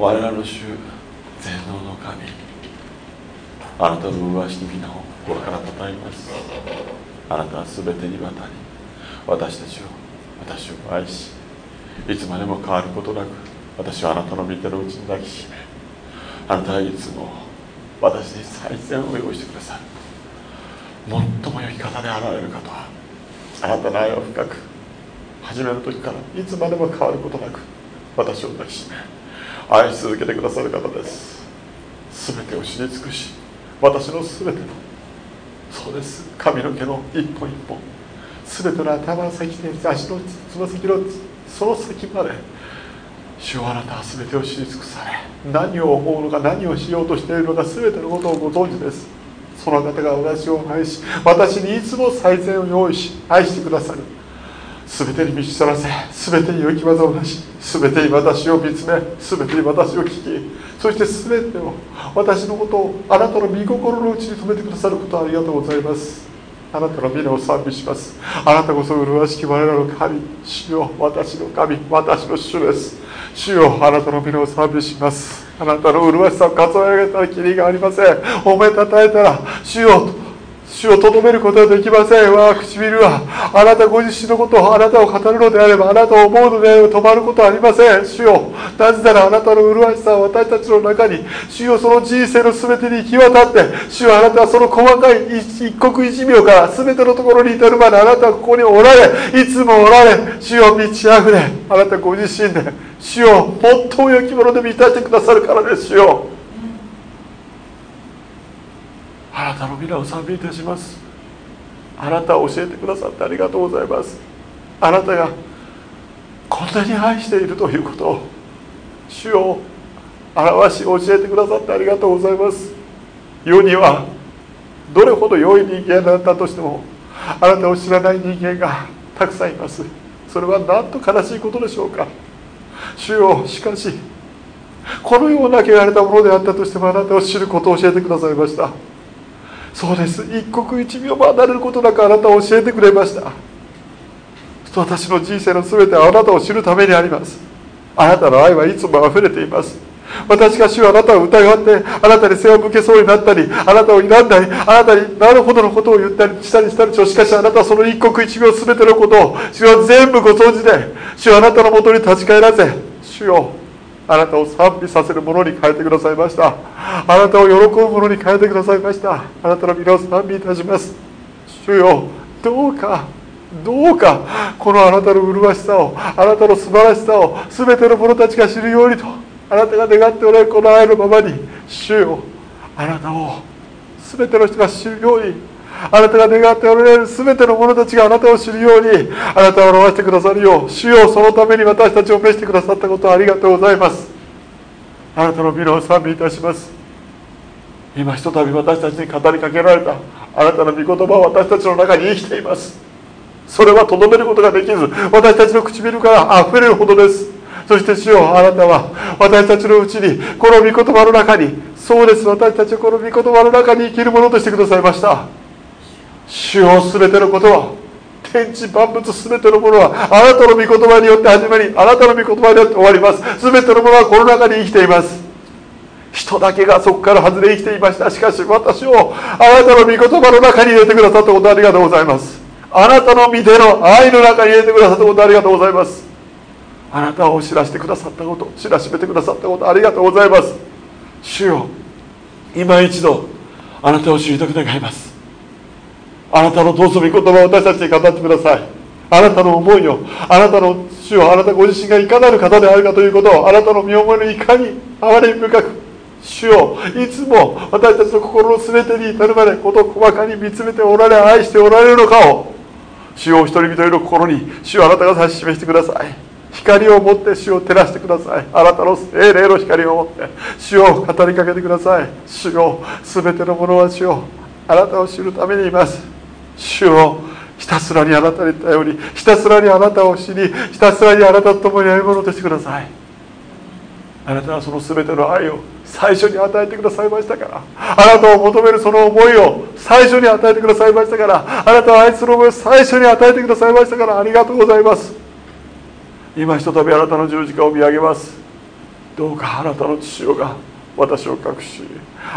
我々の主全能の神。あなたの麗しき皆を心からたたえます。あなたは全てにわたり私たちを私を愛しいつまでも変わることなく私はあなたの御手のうちに抱きしめあなたはいつも私に最善を用意してくださる。最も良い方であられる方はあなたの愛を深く始める時からいつまでも変わることなく私を抱きしめ愛し続けてくださる方です。全てを知り尽くし私の全てのそうです。髪の毛の一本一本全ての頭の先で足のつま先のその先まで主はあなたは全てを知り尽くされ何を思うのか何をしようとしているのか全てのことをご存知です。その方が私を愛し私にいつも最善を用意し愛してくださる。全てに満ちさらせ全てに良き技をなし全てに私を見つめ全てに私を聞きそして全てを私のことをあなたの御心のうちに留めてくださることありがとうございます。あなたの皆を賛美します。あなたこそ麗しき我らの神主よ私の神私の主です。主よあなたの皆を賛美します。あなたの麗しさを数え上げたらきりがありません。褒めたたえたら主よ主をとどめることはできません。我が唇は。あなたご自身のことをあなたを語るのであればあなたを思うのであれば止まることはありません。主よなぜならあなたの麗しさは私たちの中に主よその人生の全てに行き渡って主よあなたはその細かい一刻一秒から全てのところに至るまであなたはここにおられいつもおられ主よ満ち溢れあなたご自身で主よ最も良きもので満たしてくださるからですよ。あなたの皆を賛美いたします。あなたを教えてくださってありがとうございます。あなたがこんなに愛しているということを主を表し教えてくださってありがとうございます。世にはどれほど良い人間だったとしてもあなたを知らない人間がたくさんいます。それはなんと悲しいことでしょうか。主よしかしこのような汚れたものであったとしてもあなたを知ることを教えてくださいました。そうです。一刻一秒も離れることなくあなたを教えてくれました。私の人生の全てはあなたを知るためにあります。あなたの愛はいつも溢れています。私が主はあなたを疑ってあなたに背を向けそうになったりあなたを睨んだりあなたになるほどのことを言ったりしたりしたりしかしあなたはその一刻一秒全てのことを主は全部ご存知で主はあなたのもとに立ち返らせ主よあなたを賛美させるものに変えてくださいました。あなたを喜ぶものに変えてくださいました。あなたの皆を賛美いたします。主よどうかどうかこのあなたの麗しさをあなたの素晴らしさを全ての者たちが知るようにとあなたが願っておられるこの愛のままに主よあなたを全ての人が知るようにあなたが願っておられる全ての者たちがあなたを知るようにあなたを表してくださるよう主よそのために私たちを召してくださったことをありがとうございます。あなたの皆を賛美いたします。今ひとたび私たちに語りかけられたあなたの御言葉は私たちの中に生きています。それはとどめることができず私たちの唇から溢れるほどです。そして主よあなたは私たちのうちにこの御言葉の中にそうです。私たちはこの御言葉の中に生きるものとしてくださいました。主を全てのことは天地万物全てのものはあなたの御言葉によって始まりあなたの御言葉によって終わります。全てのものはこの中に生きています。人だけがそこから外れ生きていました。しかし私をあなたの御言葉の中に入れてくださったことありがとうございます。あなたの御手の愛の中に入れてくださったことありがとうございます。あなたを知らせてくださったこと知らしめてくださったことありがとうございます。主よ今一度あなたを知りたく願います。あなたのどうぞ御言葉を私たちに語ってください。あなたの思いをあなたの主をあなたご自身がいかなる方であるかということをあなたの身思いのいかに哀れみ深く主をいつも私たちの心の全てに至るまで事細かに見つめておられ愛しておられるのかを主を一人一人の心に主をあなたが指し示してください。光を持って主を照らしてください。あなたの精霊の光を持って主を語りかけてください。主を全てのものは主をあなたを知るためにいます。主をひたすらにあなたに頼りひたすらにあなたを知りひたすらにあなたと共に歩むものとしてください。あなたはその全ての愛を最初に与えてくださいましたから。あなたを求めるその思いを最初に与えてくださいましたから。あなたを愛する思いを最初に与えてくださいましたから。ありがとうございます。今ひとたびあなたの十字架を見上げます。どうかあなたの父親が私を隠し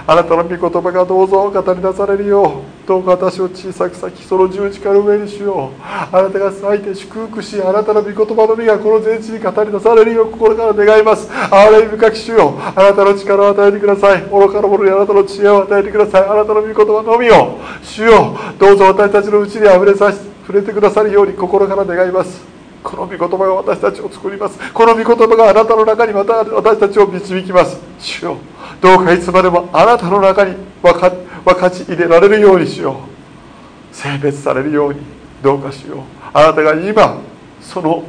あなたの御言葉がどうぞ語り出されるよう。どうか私を小さく裂きその十字架の上にしよう。あなたが咲いて祝福しあなたの御言葉の実がこの全地に語り出されるよう。心から願います。あれ深き主よ。あなたの力を与えてください。愚かな者にあなたの知恵を与えてください。あなたの御言葉のみを。主よどうぞ私たちのうちにあふれさせ触れてくださるように心から願います。この御言葉が私たちを作ります。この御言葉があなたの中にまた私たちを導きます。主よどうかいつまでもあなたの中に分か分かち入れられるようにしよう。性別されるようにどうかしよう。あなたが今その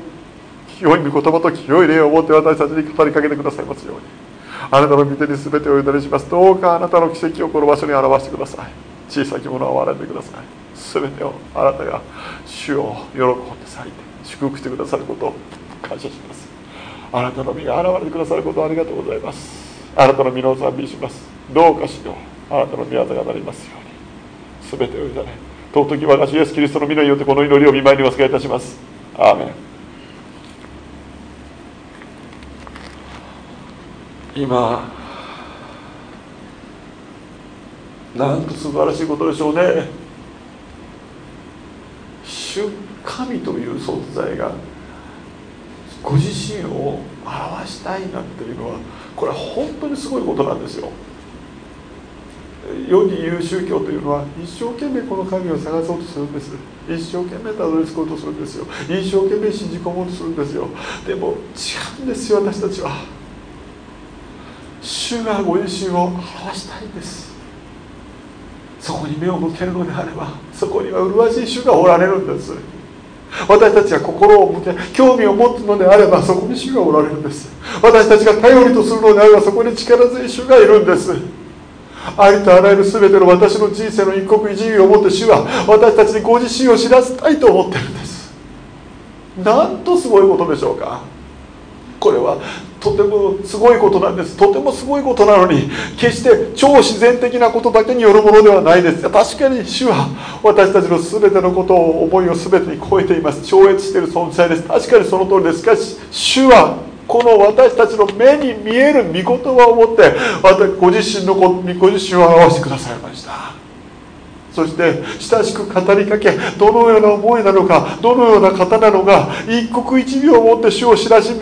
清い御言葉と清い霊を持って私たちに語りかけてくださいますように。あなたの御手に全てをお祈りします。どうかあなたの奇跡をこの場所に表してください。小さきものを笑んでください。全てをあなたが主を喜んで咲いて。祝福してくださることを感謝します。あなたの身が現れてくださることをありがとうございます。あなたの身の賛美します。どうかしよう。あなたの御業がなりますように。全てを委ね尊き我が主イエスキリストの皆によってこの祈りを見舞いにお使いいたします。アーメン。今なんと素晴らしいことでしょうね。主神という存在がご自身を表したいなんていうのはこれは本当にすごいことなんですよ。世に言う宗教というのは一生懸命この神を探そうとするんです。一生懸命たどり着こうとするんですよ。一生懸命信じ込もうとするんですよ。でも違うんですよ私たちは。主がご自身を表したいんです。そこに目を向けるのであればそこには麗しい主がおられるんです。私たちが心を向け興味を持つのであればそこに主がおられるんです。私たちが頼りとするのであればそこに力強い主がいるんです。ありとあらゆる全ての私の人生の一刻一義をもって主は私たちにご自身を知らせたいと思ってるんです。なんとすごいことでしょうか。これはとてもすごいことなんです。とてもすごいことなのに決して超自然的なことだけによるものではないです。確かに主は私たちの全てのことを思いを全てに超えています。超越している存在です。確かにその通りです。しかし主はこの私たちの目に見える御言葉をもって私ご自身のご自身を表してくださいました。そして親しく語りかけどのような思いなのかどのような方なのか一刻一秒をもって主を知らし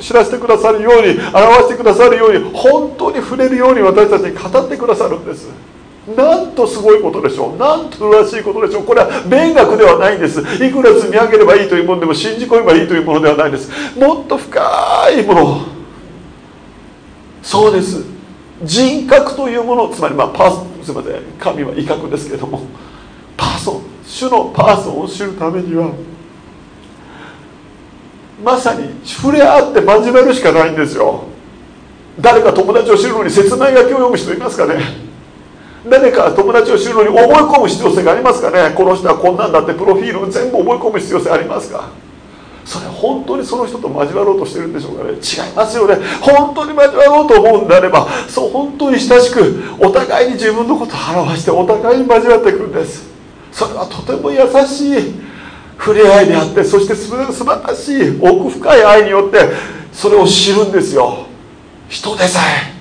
知らせてくださるように表してくださるように本当に触れるように私たちに語ってくださるんです。なんとすごいことでしょう。なんとらしいことでしょう。これは勉学ではないんです。いくら積み上げればいいというものでも信じ込めばいいというものではないんです。もっと深いもの。そうです。人格というものつまりまあパーすみません。神は威嚇ですけれども。パーソン主のパーソンを知るためにはまさに触れ合って真面目るしかないんですよ。誰か友達を知るのに説明書きを読む人いますかね。誰か友達を知るのに思い込む必要性がありますかね。この人はこんなんだってプロフィールを全部思い込む必要性ありますか。それ本当にその人と交わろうとしてるんでしょうかね。違いますよね。本当に交わろうと思うんであればそう本当に親しくお互いに自分のことを表してお互いに交わってくるんです。それはとても優しい触れ合いであってそして素晴らしい奥深い愛によってそれを知るんですよ。人でさえ。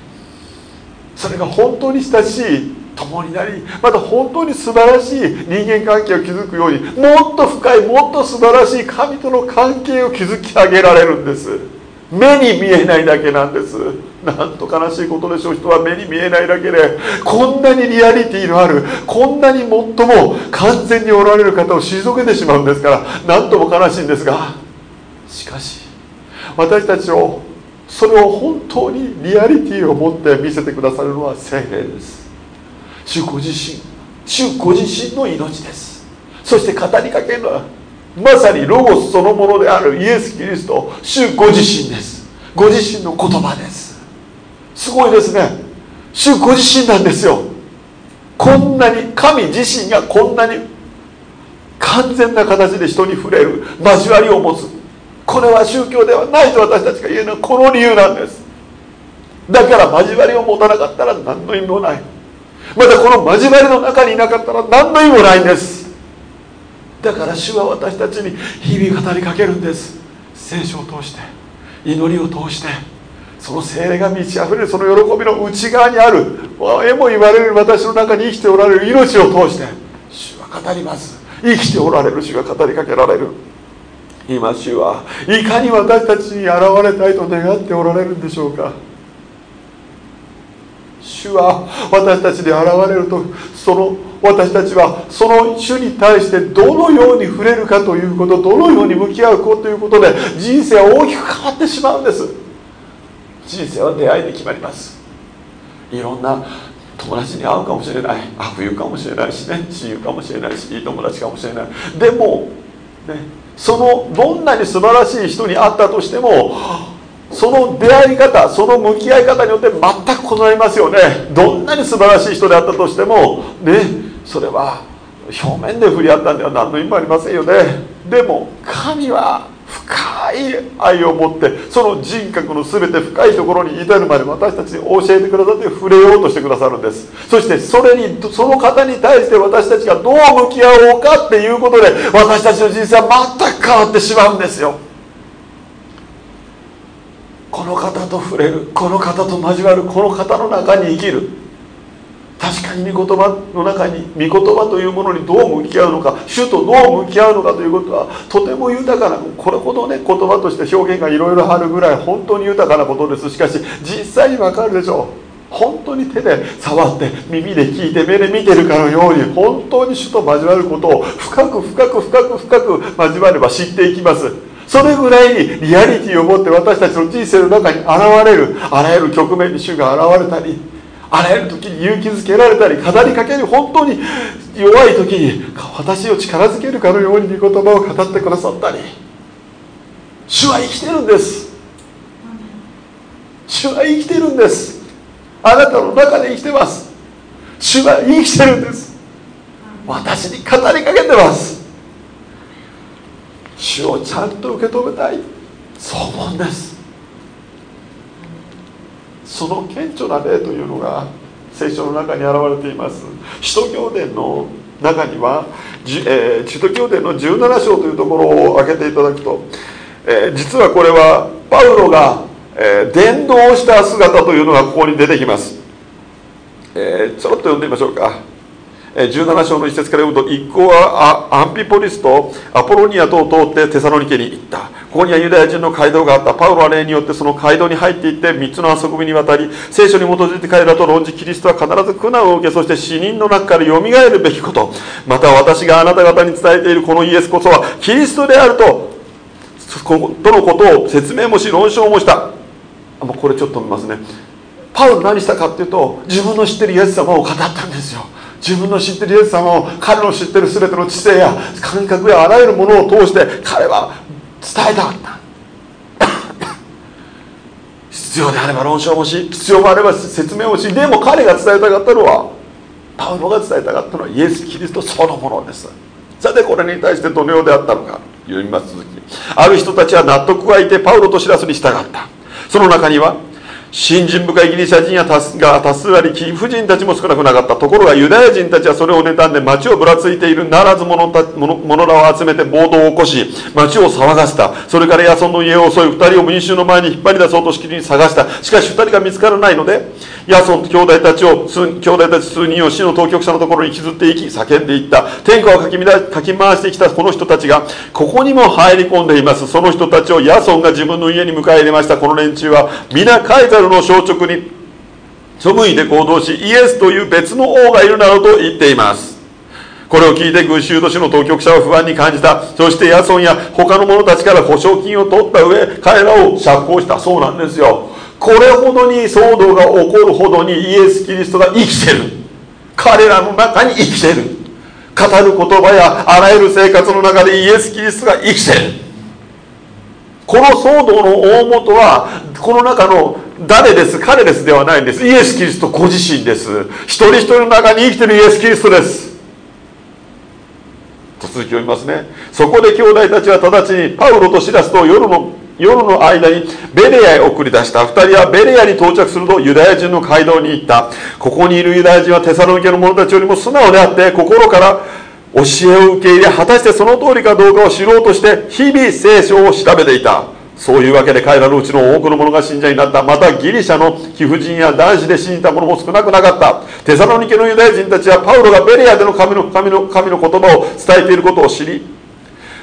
それが本当に親しい共になりまた本当に素晴らしい人間関係を築くようにもっと深いもっと素晴らしい神との関係を築き上げられるんです。目に見えないだけなんです。なんと悲しいことでしょう。人は目に見えないだけでこんなにリアリティのあるこんなに最も完全におられる方を退けてしまうんですから何とも悲しいんですがしかし私たちをそれを本当にリアリティを持って見せてくださるのは聖霊です。主ご自身主ご自身の命です。そして語りかけるのはまさにロゴスそのものであるイエス・キリスト主ご自身です。ご自身の言葉です。すごいですね。主ご自身なんですよ。こんなに神自身がこんなに完全な形で人に触れる交わりを持つ。これは宗教ではないと私たちが言えるのはこの理由なんです。だから交わりを持たなかったら何の意味もない。またこの交わりの中にいなかったら何の意味もないんです。だから主は私たちに日々語りかけるんです。聖書を通して祈りを通してその精霊が満ち溢れるその喜びの内側にある。えも言われる私の中に生きておられる。命を通して主は語ります。生きておられる。主が語りかけられる。今主はいかに私たちに現れたいと願っておられるんでしょうか。主は私たちに現れるとその私たちはその主に対してどのように触れるかということどのように向き合うかということで人生は大きく変わってしまうんです。人生は出会いで決まります。いろんな友達に会うかもしれない。悪友かもしれないしね。親友かもしれないしいい友達かもしれない。でも、ね、そのどんなに素晴らしい人に会ったとしてもその出会い方その向き合い方によって全く異なりますよね。どんなに素晴らしい人であったとしてもねそれは表面で振り合ったんでは何の意味もありませんよね。でも神は深い愛を持ってその人格の全て深いところに至るまで私たちに教えてくださって触れようとしてくださるんです。そしてそれにその方に対して私たちがどう向き合おうかっていうことで私たちの人生は全く変わってしまうんですよ。この方と触れるこの方と交わるこの方の中に生きる。確かに御言葉の中に御言葉というものにどう向き合うのか主とどう向き合うのかということはとても豊かなこれほどね言葉として表現がいろいろあるぐらい本当に豊かなことです。しかし実際にわかるでしょう。本当に手で触って耳で聞いて目で見てるかのように本当に主と交わることを深く深く深く深く交われば知っていきます。それぐらいにリアリティを持って私たちの人生の中に現れるあらゆる局面に主が現れたりあらゆる時に勇気づけられたり語りかける本当に弱い時に私を力づけるかのように御言葉を語ってくださったり主は生きてるんです。主は生きてるんです。あなたの中で生きてます。主は生きてるんです。私に語りかけてます。主をちゃんと受け止めたい。そう思うんです。その顕著な例というのが聖書の中に現れています。使徒行伝の中には、えー、使徒行伝の17章というところを開けていただくと、えー、実はこれはパウロが、えー、伝道した姿というのがここに出てきます、えー、ちょろっと読んでみましょうか。17章の一節から読むと一行はアンピポリスとアポロニア等を通ってテサロニケに行った。ここにはユダヤ人の街道があった。パウロは例によってその街道に入っていって3つの遊びにわたり聖書に基づいて彼らと論じキリストは必ず苦難を受けそして死人の中からよみがえるべきこと。また私があなた方に伝えているこのイエスこそはキリストであるととのことを説明もし論証もした。これちょっと見ますね。パウロ何したかっていうと自分の知ってるイエス様を語ったんですよ。自分の知ってるイエス様を彼の知ってる全ての知性や感覚やあらゆるものを通して彼は伝えたかった。必要であれば論証もし必要があれば説明をしでも彼が伝えたかったのはパウロが伝えたかったのはイエス・キリストそのものです。さてこれに対してどのようであったのか読みます続き。ある人たちは納得がいてパウロと知らすに従った。その中には信心深いギリシャ人やが多数あり貴婦人たちも少なくなかったところがユダヤ人たちはそれを妬んで町をぶらついているならず者た者らを集めて暴動を起こし町を騒がせた。それからヤソンの家を襲い2人を民衆の前に引っ張り出そうとしきりに探した。しかし2人が見つからないのでヤソンと兄弟たちを兄弟たち数人を死の当局者のところに引きずっていき叫んでいった。天下をかきかき回してきたこの人たちがここにも入り込んでいます。その人たちをヤソンが自分の家に迎え入れました。この連中は皆カイザルの消直に背いて行動しイエスという別の王がいるなどと言っています。これを聞いて群衆都市の当局者は不安に感じた。そしてヤソンや他の者たちから保証金を取った上彼らを釈放した。そうなんですよ。これほどに騒動が起こるほどにイエス・キリストが生きてる。彼らの中に生きてる。語る言葉やあらゆる生活の中でイエス・キリストが生きてる。この騒動の大元はこの中の誰です。彼ですではないんです。イエス・キリストご自身です。一人一人の中に生きてるイエス・キリストです。続きを読みますね。そこで兄弟たちは直ちにパウロとシラスと夜の夜の間にベレアへ送り出した。2人はベレアに到着するとユダヤ人の街道に行った。ここにいるユダヤ人はテサロニケの者たちよりも素直であって心から教えを受け入れ果たしてその通りかどうかを知ろうとして日々聖書を調べていた。そういうわけで彼らのうちの多くの者が信者になった。またギリシャの貴婦人や男子で信じた者も少なくなかった。テサロニケのユダヤ人たちはパウロがベレアでの神の神の神の言葉を伝えていることを知り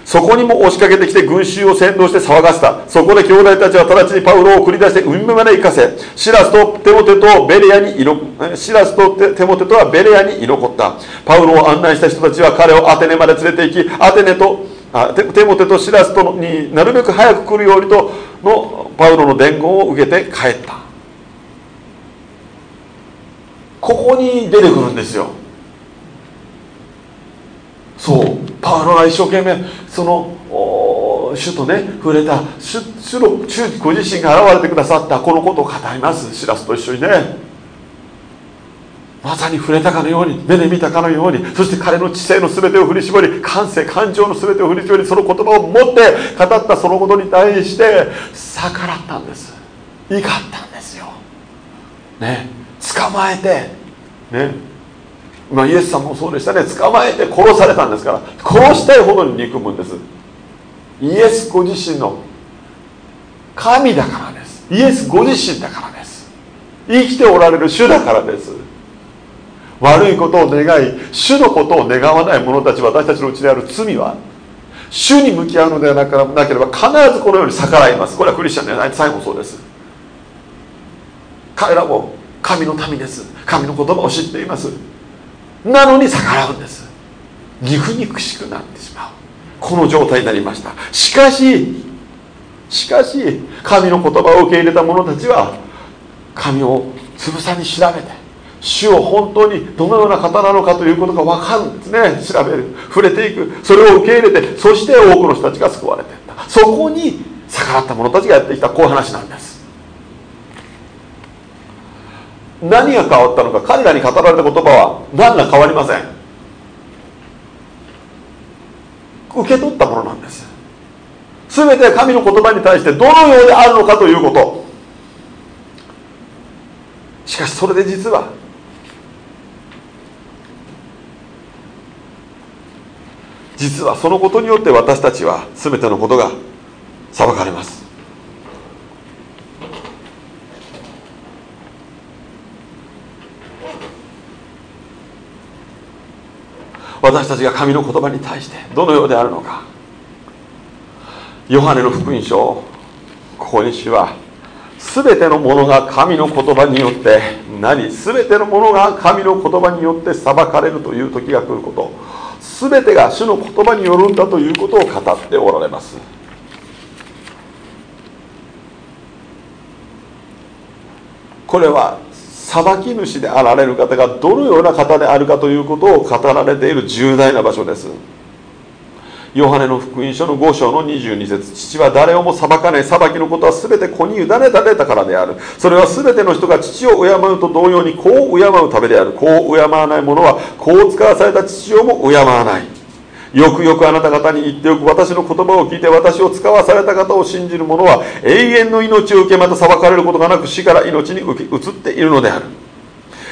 そこにも押しかけてきて群衆を先導して騒がせた。そこで兄弟たちは直ちにパウロを送り出して海辺まで行かせシラスとテモテとベレアに色シラスとテモテとはベレアに居残った。パウロを案内した人たちは彼をアテネまで連れて行きアテネとあテモテとシラスとになるべく早く来るようにとのパウロの伝言を受けて帰った。ここに出てくるんですよそうパウロが一生懸命その主とね触れた主主の主ご自身が現れてくださったこのことを語ります。シラスと一緒にね。まさに触れたかのように目で見たかのようにそして彼の知性の全てを振り絞り感性感情の全てを振り絞りその言葉を持って語ったそのことに対して逆らったんです。怒ったんですよ。ね。捕まえてね。まあ、イエス様もそうでしたね。捕まえて殺されたんですから殺したいほどに憎むんです。イエスご自身の神だからです。イエスご自身だからです。生きておられる主だからです。悪いことを願い主のことを願わない者たち私たちのうちにある罪は主に向き合うのではなければ必ずこのように逆らいます。これはクリスチャンではない最後もそうです。彼らも神の民です。神の言葉を知っています。なのに逆らうんです。肉肉しくなってしまう。この状態になりました。しかししかし神の言葉を受け入れた者たちは神をつぶさに調べて主を本当にどのような方なのかということが分かるんですね。調べる。触れていく。それを受け入れてそして多くの人たちが救われていった。そこに逆らった者たちがやってきた。こういう話なんです。何が変わったのか彼らに語られた言葉は何ら変わりません。受け取ったものなんです。全て神の言葉に対してどのようであるのかということ。しかしそれで実は実はそのことによって私たちは全てのことが裁かれます。私たちが神の言葉に対してどのようであるのか。ヨハネの福音書ここに主は全てのものが神の言葉によって何全てのものが神の言葉によって裁かれるという時が来ること。全てが主の言葉によるんだということを語っておられます。これは裁き主であられる方がどのような方であるかということを語られている重大な場所です。ヨハネの福音書の5章の22節。父は誰をも裁かない裁きのことは全て子に委ねられたからである。それは全ての人が父を敬うと同様に子を敬うためである。子を敬わない者は子を使わされた父をも敬わない。よくよくあなた方に言っておく私の言葉を聞いて私を使わされた方を信じる者は永遠の命を受けまた裁かれることがなく死から命に移っているのである。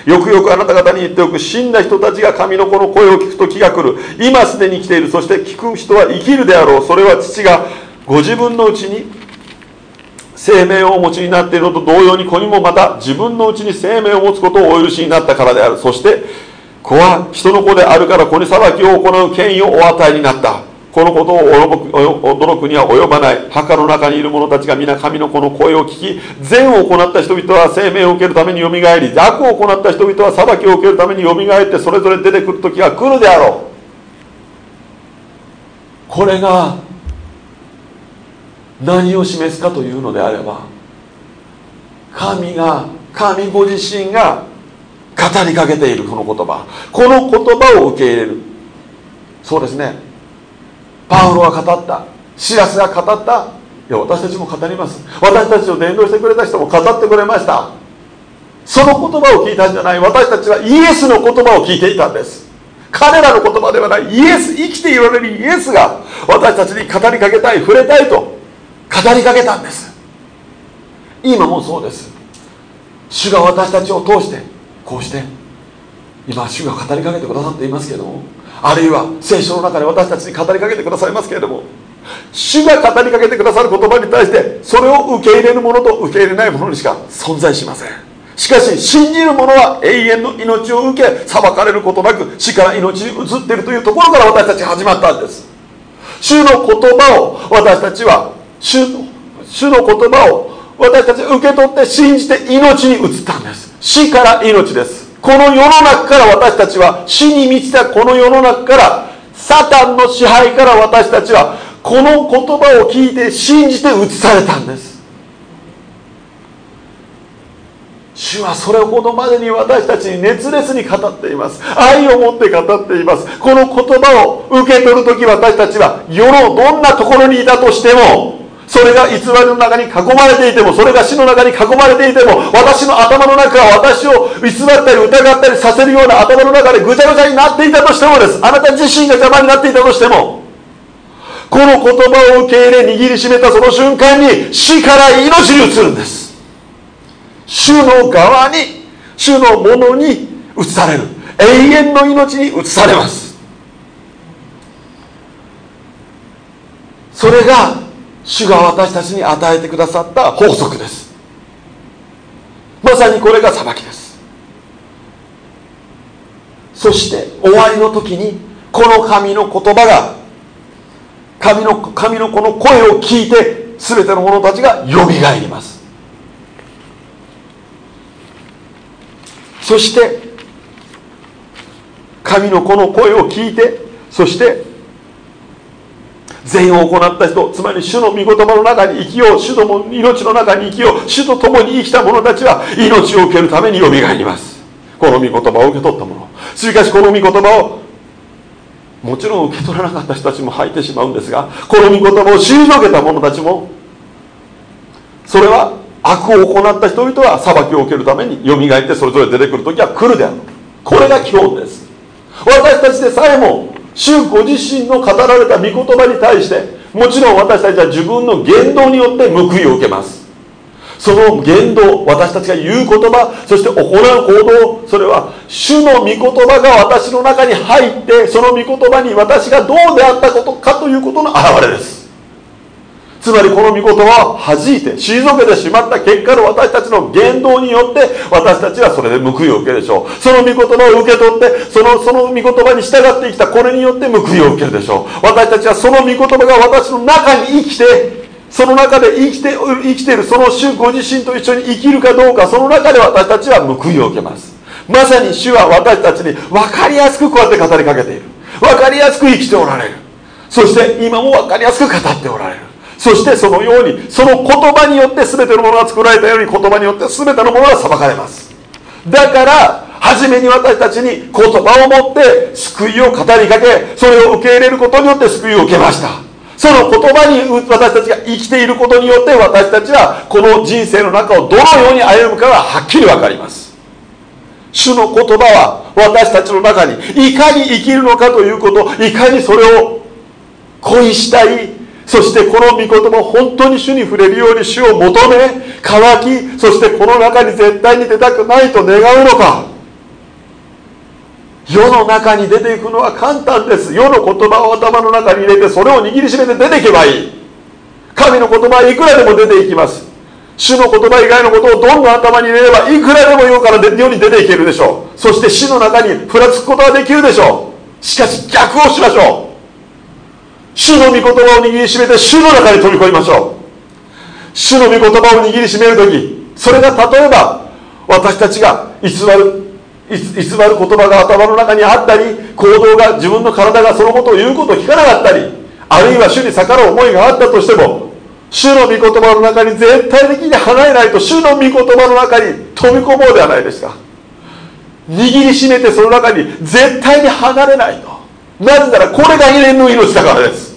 よくよくあなた方に言っておく死んだ人たちが神の子の声を聞くと気が来る。今すでに来ている。そして聞く人は生きるであろう。それは父がご自分のうちに生命をお持ちになっているのと同様に子にもまた自分のうちに生命を持つことをお許しになったからである。そして子は人の子であるから子に裁きを行う権威をお与えになった。このことを驚くには及ばない。墓の中にいる者たちが皆神の子の声を聞き善を行った人々は生命を受けるためによみがえり悪を行った人々は裁きを受けるためによみがえってそれぞれ出てくる時が来るであろう。これが何を示すかというのであれば神が神ご自身が語りかけているこの言葉。この言葉を受け入れる。そうですね。パウロが語った。シラスが語った。いや私たちも語ります。私たちを伝道してくれた人も語ってくれました。その言葉を聞いたんじゃない。私たちはイエスの言葉を聞いていたんです。彼らの言葉ではない。イエス生きていられるイエスが私たちに語りかけたい触れたいと語りかけたんです。今もそうです。主が私たちを通してこうして今主が語りかけてくださっていますけれどもあるいは聖書の中で私たちに語りかけてくださいますけれども主が語りかけてくださる言葉に対してそれを受け入れるものと受け入れないものにしか存在しません。しかし信じる者は永遠の命を受け裁かれることなく死から命に移っているというところから私たち始まったんです。主の言葉を私たちは主主の言葉を私たち受け取って信じて命に移ったんです。死から命です。この世の中から私たちは死に満ちたこの世の中からサタンの支配から私たちはこの言葉を聞いて信じて移されたんです。主はそれほどまでに私たちに熱烈に語っています。愛を持って語っています。この言葉を受け取る時私たちは世のどんなところにいたとしてもそれが偽りの中に囲まれていてもそれが死の中に囲まれていても私の頭の中は私を偽ったり疑ったりさせるような頭の中でぐちゃぐちゃになっていたとしてもです。あなた自身が邪魔になっていたとしてもこの言葉を受け入れ握りしめたその瞬間に死から命に移るんです。主の側に主のものに移される。永遠の命に移されます。それが主が私たちに与えてくださった法則です。まさにこれが裁きです。そして終わりの時にこの神の言葉が神の神のこの声を聞いて全ての者たちがよみがえります。そして神のこの声を聞いてそして善を行った人つまり主の御言葉の中に生きよう主の命の中に生きよう主と共に生きた者たちは命を受けるためによみがえります。この御言葉を受け取った者。しかしこの御言葉をもちろん受け取らなかった人たちも入ってしまうんですがこの御言葉を退けた者たちもそれは悪を行った人々は裁きを受けるためによみがえってそれぞれ出てくる時は来るである。これが基本です。私たちでさえも主ご自身の語られた御言葉に対してもちろん私たちは自分の言動によって報いを受けます。その言動私たちが言う言葉そして行う行動それは主の御言葉が私の中に入ってその御言葉に私がどうであったことかということの表れです。つまりこの御言葉を弾いて退けてしまった結果の私たちの言動によって私たちはそれで報いを受けるでしょう。その御言葉を受け取ってそのその御言葉に従ってきたこれによって報いを受けるでしょう。私たちはその御言葉が私の中に生きてその中で生きて生きているその主ご自身と一緒に生きるかどうかその中で私たちは報いを受けます。まさに主は私たちに分かりやすくこうやって語りかけている。分かりやすく生きておられる。そして今も分かりやすく語っておられる。そしてそのようにその言葉によって全てのものが作られたように言葉によって全てのものが裁かれます。だから初めに私たちに言葉を持って救いを語りかけそれを受け入れることによって救いを受けました。その言葉に私たちが生きていることによって私たちはこの人生の中をどのように歩むかがはっきり分かります。主の言葉は私たちの中にいかに生きるのかということいかにそれを恋したいそしてこの御言葉本当に主に触れるように主を求め乾きそしてこの中に絶対に出たくないと願うのか。世の中に出ていくのは簡単です。世の言葉を頭の中に入れてそれを握りしめて出ていけばいい。神の言葉はいくらでも出ていきます。主の言葉以外のことをどんどん頭に入れればいくらでも世から世に出ていけるでしょう。そして死の中にふらつくことはできるでしょう。しかし逆をしましょう。主の御言葉を握りしめて主の中に飛び込みましょう。主の御言葉を握りしめる時それが例えば私たちが偽る偽る言葉が頭の中にあったり行動が自分の体がそのことを言うことを聞かなかったりあるいは主に逆らう思いがあったとしても主の御言葉の中に絶対的に離れないと主の御言葉の中に飛び込もうではないですか。握りしめてその中に絶対に離れないと。なぜならこれが永遠の命だからです。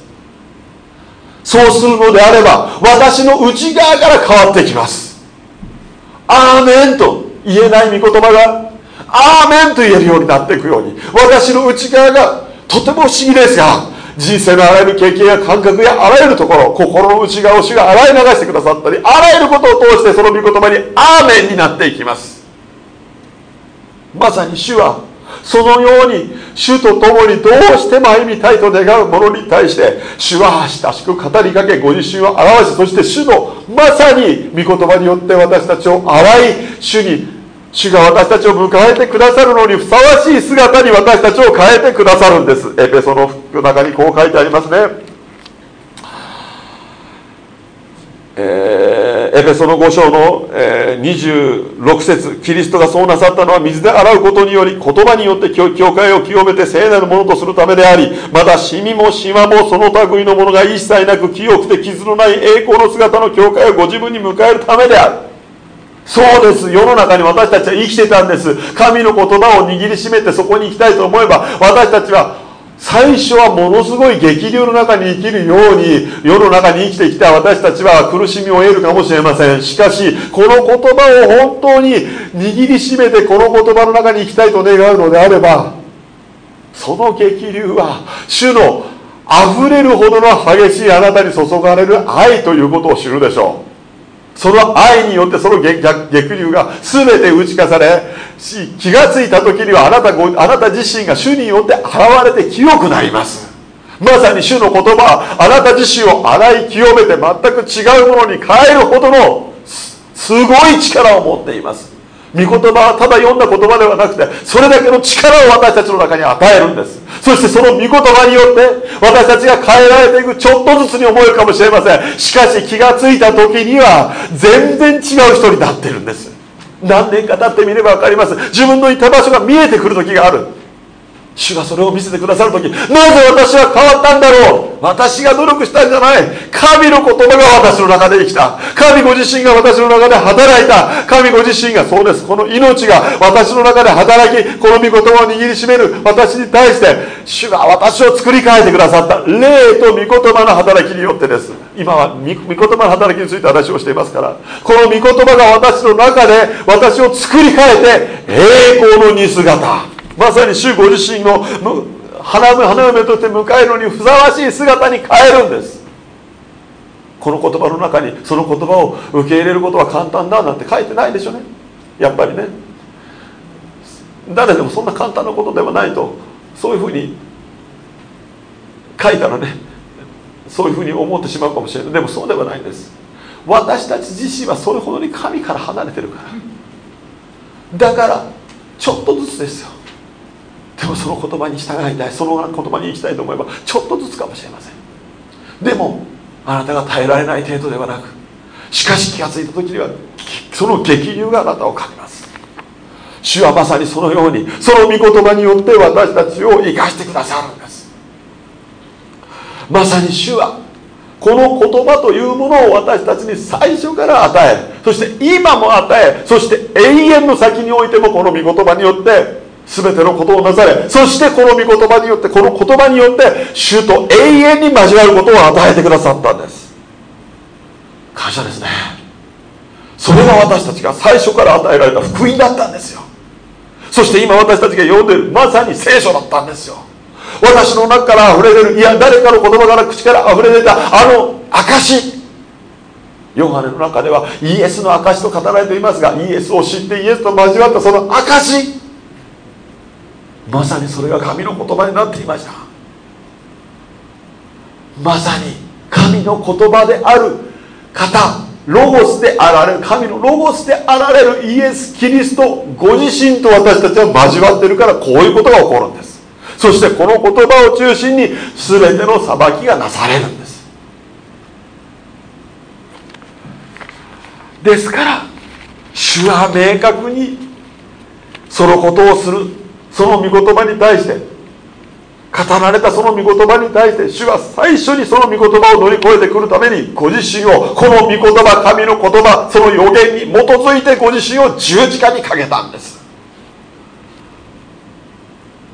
そうするのであれば私の内側から変わってきます。アーメンと言えない御言葉がアーメンと言えるようになっていくように私の内側がとても不思議ですが人生のあらゆる経験や感覚やあらゆるところ心の内側を主が洗い流してくださったりあらゆることを通してその御言葉にアーメンになっていきます。まさに主はそのように主と共にどうしても歩みたいと願う者に対して主は親しく語りかけご自身を表しそして主のまさに御言葉によって私たちを洗い主に主が私たちを迎えてくださるのにふさわしい姿に私たちを変えてくださるんです。エペソの中にこう書いてありますね。えー、エペソの5章の、え、26節キリストがそうなさったのは水で洗うことにより言葉によって教会を清めて聖なるものとするためでありまたシミもシワもその類のものが一切なく清くて傷のない栄光の姿の教会をご自分に迎えるためである。そうです。世の中に私たちは生きてたんです。神の言葉を握りしめてそこに行きたいと思えば私たちは最初はものすごい激流の中に生きるように世の中に生きてきた私たちは苦しみを得るかもしれません。しかしこの言葉を本当に握りしめてこの言葉の中に生きたいと願うのであればその激流は主の溢れるほどの激しいあなたに注がれる愛ということを知るでしょう。その愛によってその逆流が全て打ち消され気がついた時にはあなたごあなた自身が主によって現れて清くなります。まさに主の言葉あなた自身を洗い清めて全く違うものに変えるほどのすごい力を持っています。御言葉はただ読んだ言葉ではなくてそれだけの力を私たちの中に与えるんです。そしてその御言葉によって私たちが変えられていくちょっとずつに思えるかもしれません。しかし気がついた時には全然違う人になってるんです。何年か経ってみれば分かります。自分のいた場所が見えてくる時がある。主がそれを見せてくださる時なぜ私は変わったんだろう？私が努力したんじゃない。神の言葉が私の中で生きた。神ご自身が私の中で働いた。神ご自身がそうです。この命が私の中で働きこの御言葉を握りしめる。私に対して主が私を作り変えてくださった。霊と御言葉の働きによってです。今は御言葉の働きについて話をしていますから。この御言葉が私の中で私を作り変えて栄光の似姿。まさに主ご自身の花嫁として迎えるのにふさわしい姿に変えるんです。この言葉の中にその言葉を受け入れることは簡単だなんて書いてないでしょうね。やっぱりね。誰でもそんな簡単なことではないとそういうふうに書いたらねそういうふうに思ってしまうかもしれない。でもそうではないんです。私たち自身はそれほどに神から離れてるから。だからちょっとずつですよ。でもその言葉に従いたいその言葉に生きたいと思えばちょっとずつかもしれません。でもあなたが耐えられない程度ではなくしかし気が付いた時にはその激流があなたをかけます。主はまさにそのようにその御言葉によって私たちを生かしてくださるんです。まさに主はこの言葉というものを私たちに最初から与えそして今も与えそして永遠の先においてもこの御言葉によって全てのことをなされそしてこの御言葉によってこの言葉によって主と永遠に交わることを与えてくださったんです。感謝ですね。それが私たちが最初から与えられた福音だったんですよ。そして今私たちが読んでいるまさに聖書だったんですよ。私の中から溢れ出るいや誰かの言葉から口から溢れ出たあの証ヨハネの中ではイエスの証と語られていますがイエスを知ってイエスと交わったその証まさにそれが神の言葉になっていました。まさに神の言葉である方ロゴスであられる神のロゴスであられるイエス・キリストご自身と私たちは交わってるからこういうことが起こるんです。そしてこの言葉を中心に全ての裁きがなされるんです。ですから主は明確にそのことをする。その御言葉に対して語られたその御言葉に対して主は最初にその御言葉を乗り越えてくるためにご自身をこの御言葉神の言葉その予言に基づいてご自身を十字架にかけたんです。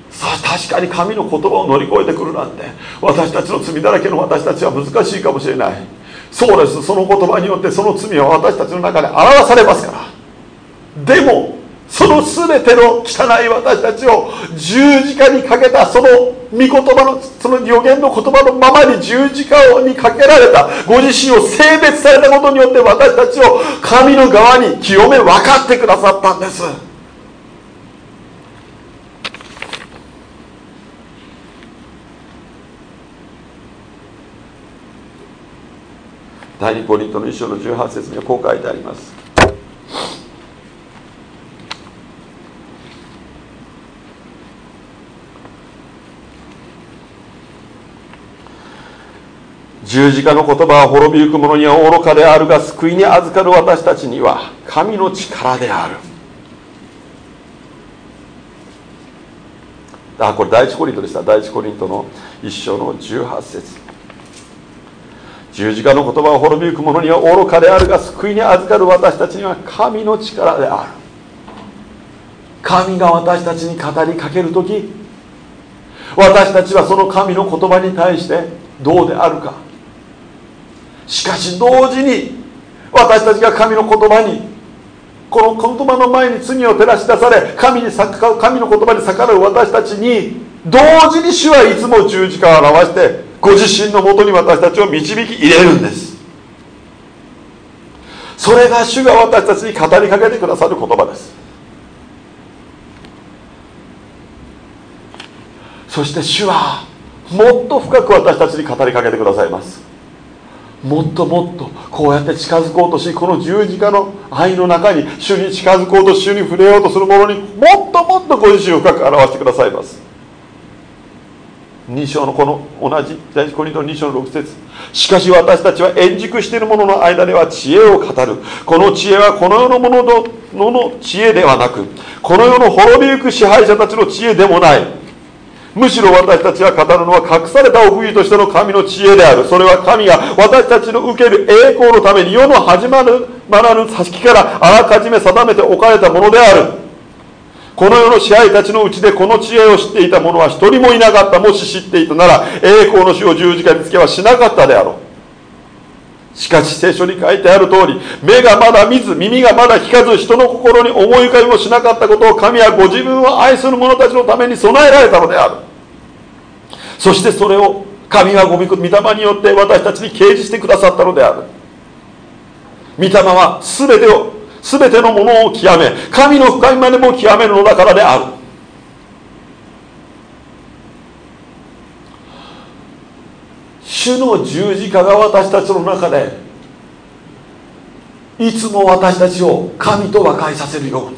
さあ確かに神の言葉を乗り越えてくるなんて私たちの罪だらけの私たちは難しいかもしれない。そうです。その言葉によってその罪は私たちの中で表されますから。でもその全ての汚い私たちを十字架にかけたその御言葉のその予言の言葉のままに十字架にかけられたご自身を性別されたことによって私たちを神の側に清め分かってくださったんです。第二ポリントの一章の18節にはこう書いてあります。十字架の言葉は滅びゆく者には愚かであるが救いに預かる私たちには神の力である。あこれ第一コリントでした。第一コリントの一章の18節。十字架の言葉は滅びゆく者には愚かであるが救いに預かる私たちには神の力である。神が私たちに語りかける時私たちはその神の言葉に対してどうであるか。しかし同時に私たちが神の言葉にこの言葉の前に罪を照らし出され神に神の言葉に逆らう私たちに同時に主はいつも十字架を表してご自身のもとに私たちを導き入れるんです。それが主が私たちに語りかけてくださる言葉です。そして主はもっと深く私たちに語りかけてくださいます。もっともっとこうやって近づこうとしこの十字架の愛の中に主に近づこうと主に触れようとする者にもっともっとご自身を深く表してくださいます。2章のこの同じ第一コリントの2章の6節。しかし私たちは円熟している者の間では知恵を語る。この知恵はこの世のものの知恵ではなくこの世の滅びゆく支配者たちの知恵でもない。むしろ私たちが語るのは隠された奥義としての神の知恵であるそれは神が私たちの受ける栄光のために世の始まるまらぬ先からあらかじめ定めておかれたものである。この世の支配たちのうちでこの知恵を知っていた者は一人もいなかった。もし知っていたなら栄光の死を十字架につけはしなかったであろう。しかし聖書に書いてある通り目がまだ見ず耳がまだ聞かず人の心に思い浮かびもしなかったことを神はご自分を愛する者たちのために備えられたのである。そしてそれを神がごみく御霊によって私たちに掲示してくださったのである。御霊は全てを全てのものを極め神の深みまでも極めるのだからである。主の十字架が私たちの中でいつも私たちを神と和解させるように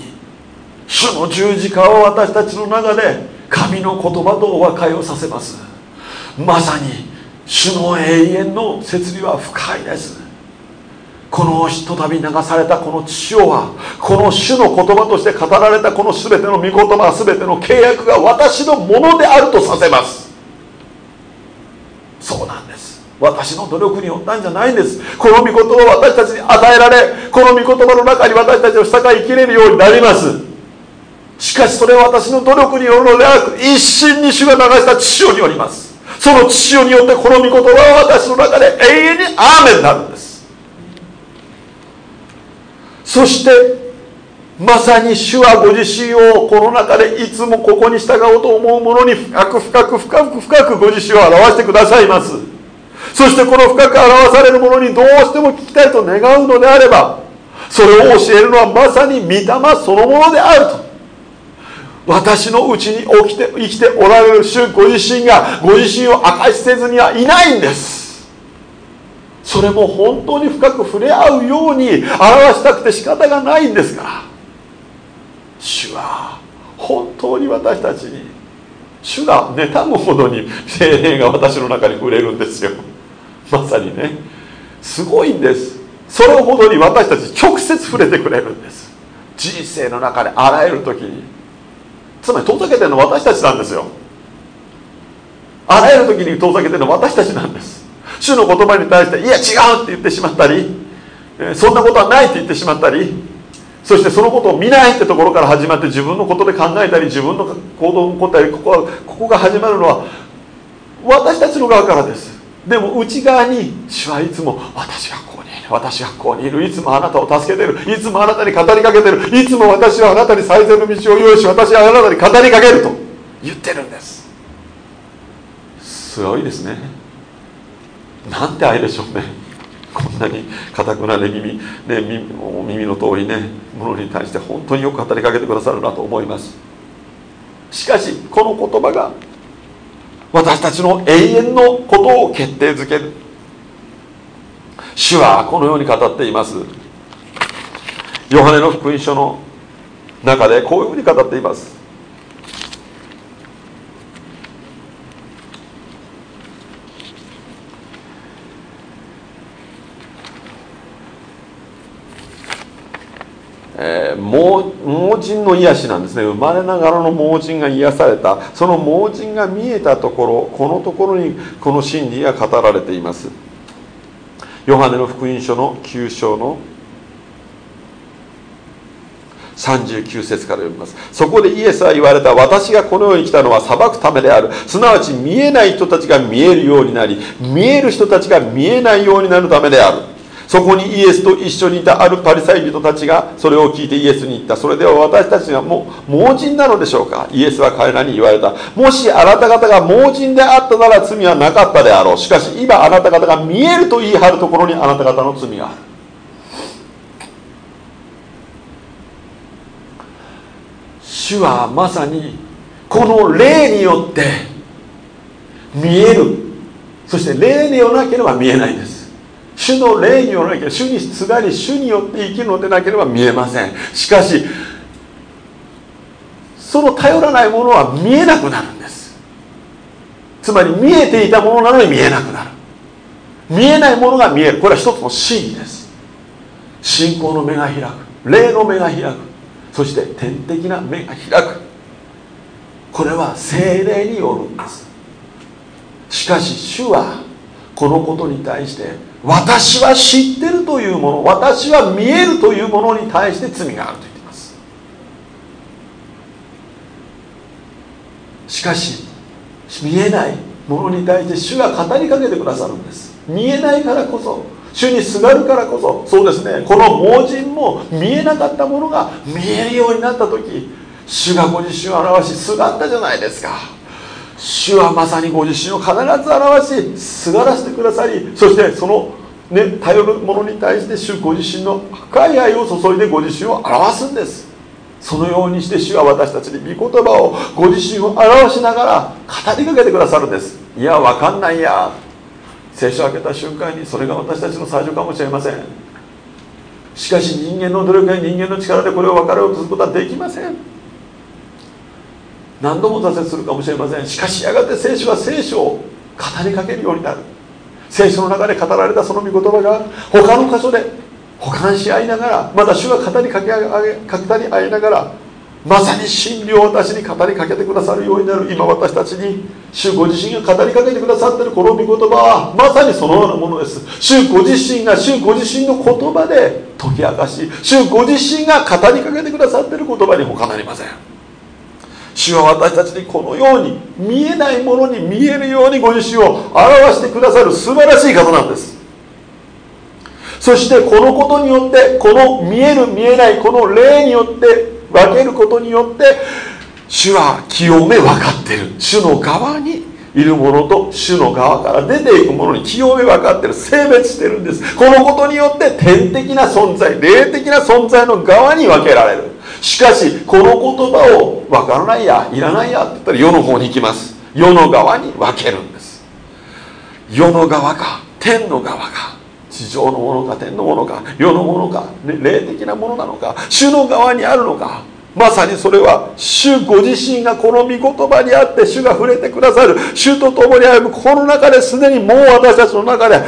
主の十字架を私たちの中で神の言葉と和解をさせます。まさに主の永遠の摂理は深いです。このひとたび流されたこの父親はこの主の言葉として語られたこの全ての御言葉全ての契約が私のものであるとさせます。そうなんです。私の努力によったんじゃないんです。この御言葉を私たちに与えられこの御言葉の中に私たちを従い生きれるようになります。しかしそれは私の努力によるのではなく一心に主が流した父親によります。その父によってこの御言葉は私の中で永遠にアーメンになるんです。そしてまさに主はご自身をこの中でいつもここに従おうと思うものに深く深く深く深くご自身を表してくださいます。そしてこの深く表されるものにどうしても聞きたいと願うのであればそれを教えるのはまさに御霊そのものであると。私のうちに起きて生きておられる主ご自身がご自身を明かしせずにはいないんです。それも本当に深く触れ合うように表したくて仕方がないんですから主は本当に私たちに主が妬むほどに精霊が私の中に触れるんですよ。まさにね。すごいんです。それほどに私たち直接触れてくれるんです。人生の中であらゆる時に。つまり遠ざけてるのは私たちなんですよあらゆる時に遠ざけてるのは私たちなんです主の言葉に対して「いや違う!」って言ってしまったり「そんなことはない」って言ってしまったりそしてそのことを見ないってところから始まって自分のことで考えたり自分の行動を起こったりここはここが始まるのは私たちの側からですでも内側に主はいつも私が私はここにいる。いつもあなたを助けてる。いつもあなたに語りかけてる。いつも私はあなたに最善の道を用意し私はあなたに語りかけると。言ってるんです。すごいですね。なんて愛でしょうね。こんなにかたくなで耳,、ね、耳の通りねものに対して本当によく語りかけてくださるなと思います。しかしこの言葉が私たちの永遠のことを決定づける。主はこのように語っています。ヨハネの福音書の中でこういうふうに語っています。えー、盲盲人の癒しなんですね。生まれながらの盲人が癒された。その盲人が見えたところこのところにこの真理が語られています。ヨハネの福音書の9章の39節から読みます。そこでイエスは言われた。私がこの世に来たのは裁くためである。すなわち見えない人たちが見えるようになり見える人たちが見えないようになるためである。そこにイエスと一緒にいたあるパリサイ人たちがそれを聞いてイエスに言った。それでは私たちがもう盲人なのでしょうか？イエスは彼らに言われた。もしあなた方が盲人であったなら罪はなかったであろう。しかし今あなた方が見えると言い張るところにあなた方の罪がある主はまさにこの霊によって見える。そして霊によなければ見えないんです。主の霊によらなきゃ主にすがり主によって生きるのでなければ見えません。しかしその頼らないものは見えなくなるんです。つまり見えていたものなのに見えなくなる。見えないものが見える。これは一つの真理です。信仰の目が開く。霊の目が開く。そして天的な目が開く。これは精霊によるんです。しかし主はこのことに対して私は知ってるというもの私は見えるというものに対して罪があると言っています。しかし見えないものに対して主が語りかけてくださるんです。見えないからこそ主にすがるからこそそうですねこの盲人も見えなかったものが見えるようになった時主がご自身を表しすがったじゃないですか。主はまさにご自身を必ず表しすがらせてくださりそしてその、ね、頼るものに対して主ご自身の深い愛を注いでご自身を表すんです。そのようにして主は私たちに御言葉をご自身を表しながら語りかけてくださるんです。いやわかんないや。聖書を開けた瞬間にそれが私たちの最初かもしれません。しかし人間の努力や人間の力でこれを分かろうとすることはできません。何度も挫折するかもしれません。しかしやがて聖書は聖書を語りかけるようになる。聖書の中で語られたその御言葉が他の箇所で保管し合いながらまた主が語りかけ語り合いながらまさに真理を私に語りかけてくださるようになる。今私たちに主ご自身が語りかけてくださっているこの御言葉はまさにそのようなものです。主ご自身が主ご自身の言葉で解き明かし主ご自身が語りかけてくださっている言葉に他なりません。主は私たちにこのように見えないものに見えるようにご自身を表してくださる素晴らしい方なんです。そしてこのことによってこの見える見えないこの霊によって分けることによって主は清め分かってる。主の側にいるものと主の側から出ていくものに清め分かってる。性別してるんです。このことによって天的な存在霊的な存在の側に分けられる。しかしこの言葉を分からないやいらないやって言ったら世の方に行きます。世の側に分けるんです。世の側か天の側か。地上のものか天のものか。世のものか、霊的なものなのか。主の側にあるのか。まさにそれは主ご自身がこの御言葉にあって主が触れてくださる。主と共に歩む。この中ですでにもう私たちの中で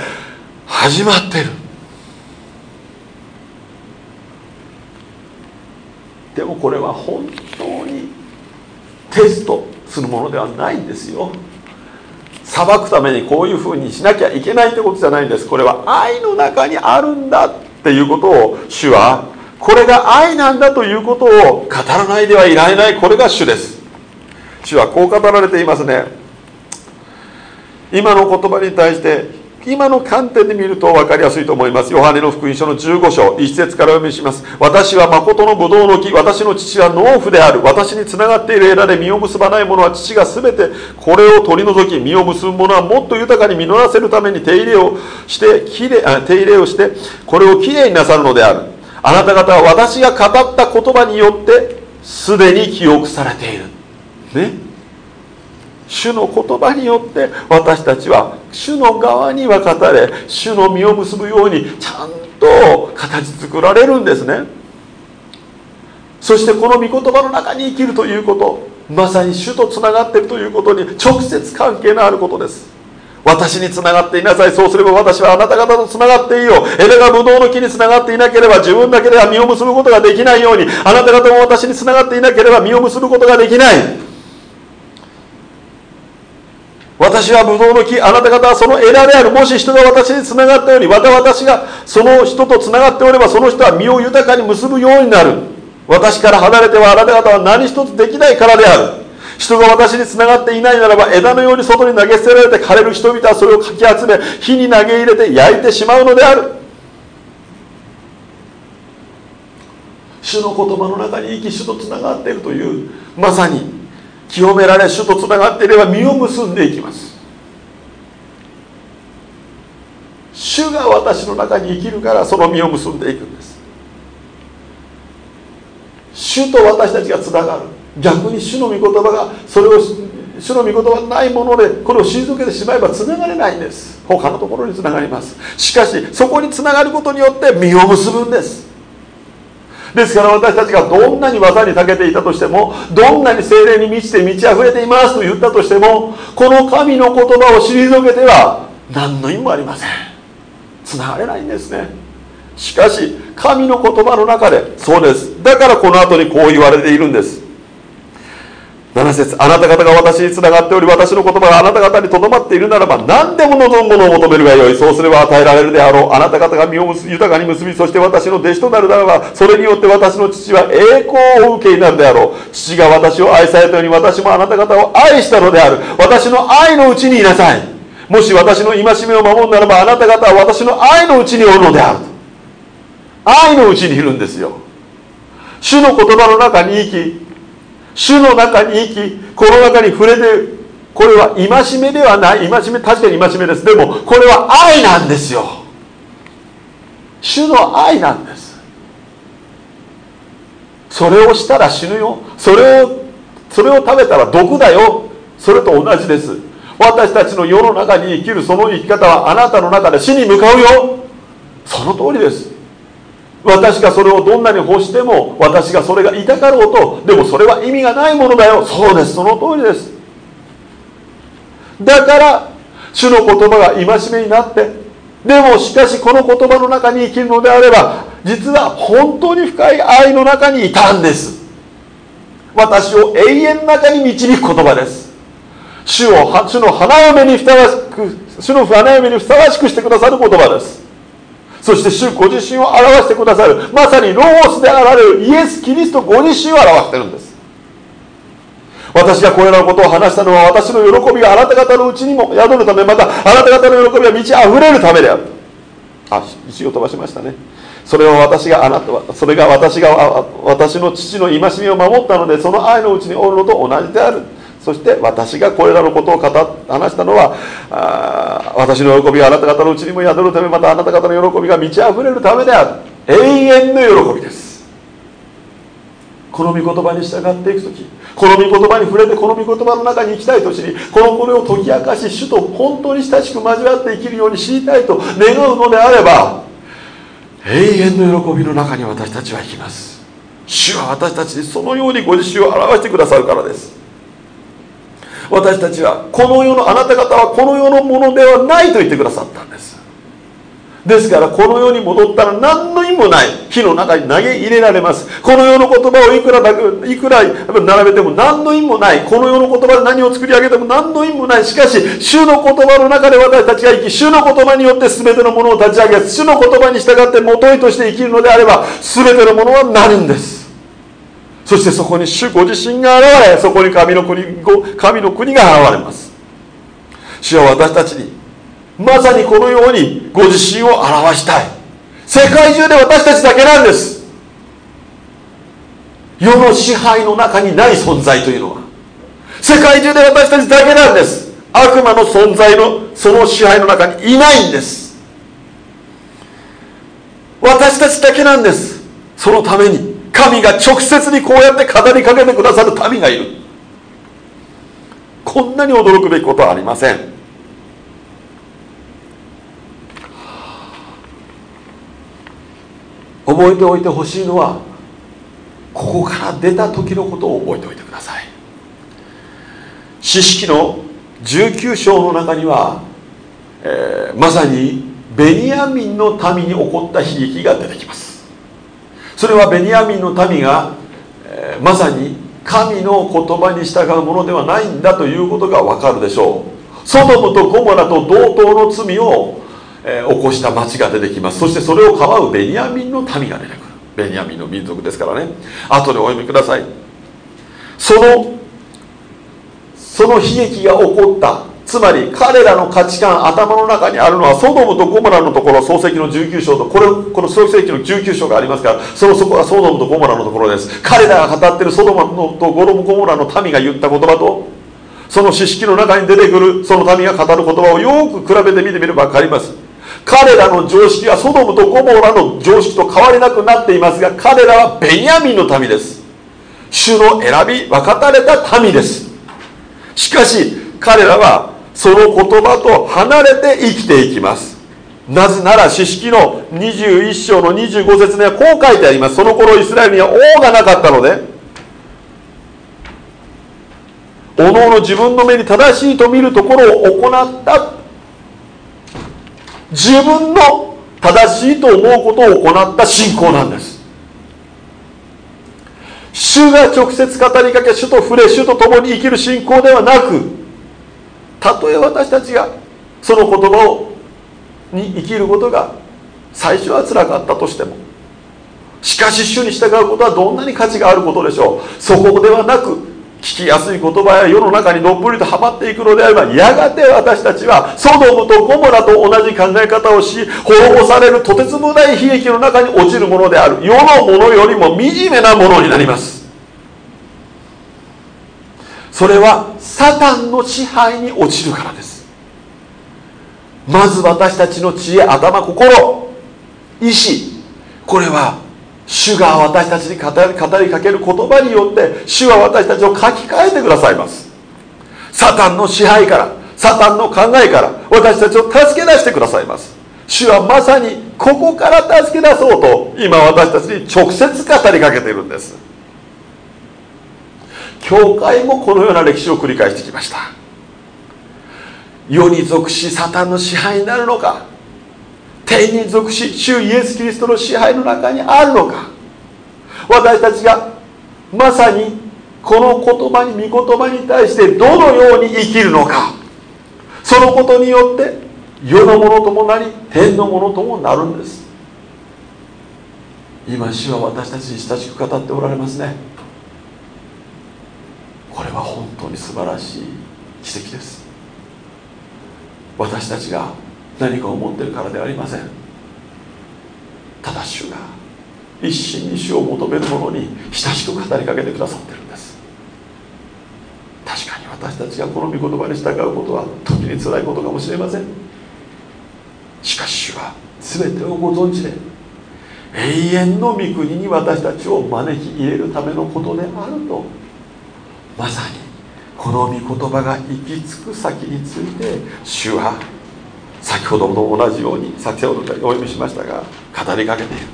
始まってる。でもこれは本当にテストするものではないんですよ。裁くためにこういうふうにしなきゃいけないってことじゃないんです。これは愛の中にあるんだっていうことを主は。これが愛なんだということを語らないではいられない。これが主です。主はこう語られていますね。今の言葉に対して今の観点で見ると分かりやすいと思います。ヨハネの福音書の15章1節から読みします。私は誠のブドウの木私の父は農夫である。私につながっている枝で実を結ばない者は父が全てこれを取り除き実を結ぶ者はもっと豊かに実らせるために手入れをしてきれ手入れをしてこれをきれいになさるのである。あなた方は私が語った言葉によってすでに記憶されている。ね。主の言葉によって私たちは主の側に分かたれ主の実を結ぶようにちゃんと形作られるんですね。そしてこの御言葉の中に生きるということまさに主とつながっているということに直接関係のあることです。私につながっていなさい。そうすれば私はあなた方とつながっていいよ。枝がブドウの木につながっていなければ自分だけでは実を結ぶことができないようにあなた方も私につながっていなければ実を結ぶことができない。私はブドウの木あなた方はその枝である。もし人が私につながったようにまた私がその人とつながっておればその人は身を豊かに結ぶようになる。私から離れてはあなた方は何一つできないからである。人が私につながっていないならば枝のように外に投げ捨てられて枯れる人々はそれをかき集め火に投げ入れて焼いてしまうのである。主の言葉の中に生き主とつながっているというまさに清められ主とつながっていれば実を結んでいきます。主が私の中に生きるからその実を結んでいくんです。主と私たちがつながる。逆に主の御言葉がそれを主の御言葉ないものでこれを退けてしまえばつながれないんです。他のところにつながります。しかしそこにつながることによって実を結ぶんです。ですから私たちがどんなに技に長けていたとしてもどんなに精霊に満ちて満ち溢れていますと言ったとしてもこの神の言葉を退けては何の意味もありません。つながれないんですね。しかし神の言葉の中でそうです。だからこの後にこう言われているんです。7節あなた方が私につながっており私の言葉があなた方にとどまっているならば何でも望むものを求めるがよいそうすれば与えられるであろう。あなた方が身を豊かに結びそして私の弟子となるならばそれによって私の父は栄光を受けになるであろう。父が私を愛されたように私もあなた方を愛したのである。私の愛のうちにいなさい。もし私の戒めを守るならばあなた方は私の愛のうちにおるのである。愛のうちにいるんですよ。主の言葉の中に生き主の中に生きこの中に触れてこれは戒めではない戒め確かに戒めです。でもこれは愛なんですよ。主の愛なんです。それをしたら死ぬよそれをそれを食べたら毒だよ。それと同じです。私たちの世の中に生きるその生き方はあなたの中で死に向かうよ。その通りです。私がそれをどんなに欲しても私がそれが痛かろうとでもそれは意味がないものだよ。そうです。その通りです。だから主の言葉が戒めになってでもしかしこの言葉の中に生きるのであれば実は本当に深い愛の中にいたんです。私を永遠の中に導く言葉です。主を主の花嫁にふさわしく主の花嫁にふさわしくしてくださる言葉です。そして主ご自身を表してくださるまさにロースであられるイエス・キリストご自身を表してるんです。私がこれらのことを話したのは私の喜びがあなた方のうちにも宿るためまたあなた方の喜びが満ち溢れるためである。あ石を飛ばしましたね。それを私があなたはそれが私が私の父の戒めを守ったのでその愛のうちにおるのと同じである。そして私がこれらのことを語話したのはあ私の喜びがあなた方のうちにも宿るためまたあなた方の喜びが満ち溢れるためである。永遠の喜びです。この御言葉に従っていく時この御言葉に触れてこの御言葉の中に行きたいと知りこのこれを解き明かし主と本当に親しく交わって生きるように知りたいと願うのであれば永遠の喜びの中に私たちは生きます。主は私たちにそのようにご自身を表してくださるからです。私たちはこの世のあなた方はこの世のものではないと言ってくださったんです。ですからこの世に戻ったら何の意味もない。火の中に投げ入れられます。この世の言葉をいくらだいくら並べても何の意味もない。この世の言葉で何を作り上げても何の意味もない。しかし主の言葉の中で私たちが生き主の言葉によって全てのものを立ち上げ主の言葉に従ってもといとして生きるのであれば全てのものはなるんです。そしてそこに主ご自身が現れそこに神の国神の国が現れます。主は私たちにまさにこのようにご自身を表したい。世界中で私たちだけなんです。世の支配の中にない存在というのは世界中で私たちだけなんです。悪魔の存在のその支配の中にいないんです。私たちだけなんです。そのために神が直接にこうやって語りかけてくださる民がいる。こんなに驚くべきことはありません。覚えておいてほしいのはここから出た時のことを覚えておいてください。四式の19章の中には、えー、まさにベニヤミンの民に起こった悲劇が出てきます。それはベニヤミンの民が、えー、まさに神の言葉に従うものではないんだということがわかるでしょう。ソドムとゴモラと同等の罪を、えー、起こした町が出てきます。そしてそれをかばうベニヤミンの民が出てくる。ベニヤミンの民族ですからね。後でお読みください。そのその悲劇が起こったつまり彼らの価値観頭の中にあるのはソドムとゴモラのところ創世記の19章とこれこの創世記の19章がありますからそのそこがソドムとゴモラのところです。彼らが語ってるソドムとゴロムゴモラの民が言った言葉とその知識の中に出てくるその民が語る言葉をよく比べてみてみれば分かります。彼らの常識はソドムとゴモラの常識と変わりなくなっていますが彼らはベニヤミンの民です。主の選び分かたれた民です。しかし彼らはその言葉と離れて生きていきます。なぜなら四式の21章の25節にはこう書いてあります。その頃イスラエルには王がなかったのでおのおの自分の目に正しいと見るところを行った。自分の正しいと思うことを行った。信仰なんです。主が直接語りかけ主と触れ主と共に生きる信仰ではなくたとえ私たちがその言葉をに生きることが最初はつらかったとしてもしかし主に従うことはどんなに価値があることでしょう。そこではなく聞きやすい言葉や世の中にどっぷりとはまっていくのであればやがて私たちはソドムとゴモラと同じ考え方をし滅ぼされるとてつもない悲劇の中に落ちるものである。世のものよりも惨めなものになります。それはサタンの支配に落ちるからです。まず私たちの知恵頭心。意志。これは主が私たちに語り語りかける言葉によって主は私たちを書き換えてくださいます。サタンの支配からサタンの考えから私たちを助け出してくださいます。主はまさにここから助け出そうと今私たちに直接語りかけているんです。教会もこのような歴史を繰り返してきました。世に属しサタンの支配になるのか天に属し主イエス・キリストの支配の中にあるのか私たちがまさにこの言葉に御言葉に対してどのように生きるのかそのことによって世のものともなり天のものともなるんです。今主は私たちに親しく語っておられますね。これは本当に素晴らしい奇跡です。私たちが何かを持ってるからではありません。ただ主が一心に主を求める者に親しく語りかけてくださってるんです。確かに私たちがこの御言葉に従うことは時につらいことかもしれません。しかし主は全てをご存知で永遠の御国に私たちを招き入れるためのことであるとまさにこの御言葉が行き着く先について主は先ほどと同じように先ほどお読みしましたが語りかけている。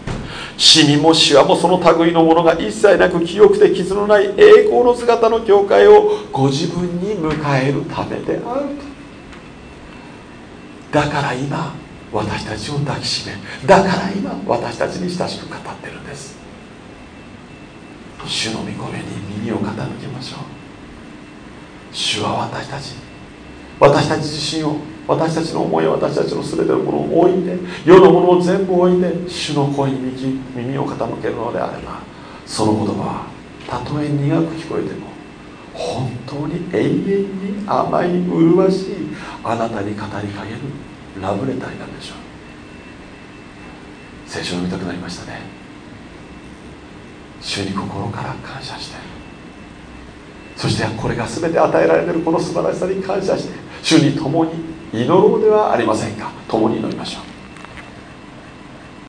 死にも死はもその類のものが一切なく清くて傷のない栄光の姿の教会をご自分に迎えるためであると。だから今私たちを抱きしめだから今私たちに親しく語ってるんです。主の御声に耳を傾けましょう。主は私たち。私たち自身を私たちの思い私たちの全てのものを置いて世のものを全部置いて主の声に耳を傾けるのであればその言葉はたとえ苦く聞こえても本当に永遠に甘い麗しいあなたに語りかけるラブレターになるでしょう。聖書を見たくなりましたね。主に心から感謝してそしてこれが全て与えられているこの素晴らしさに感謝して主に共に祈ろうではありませんか。共に祈りましょう。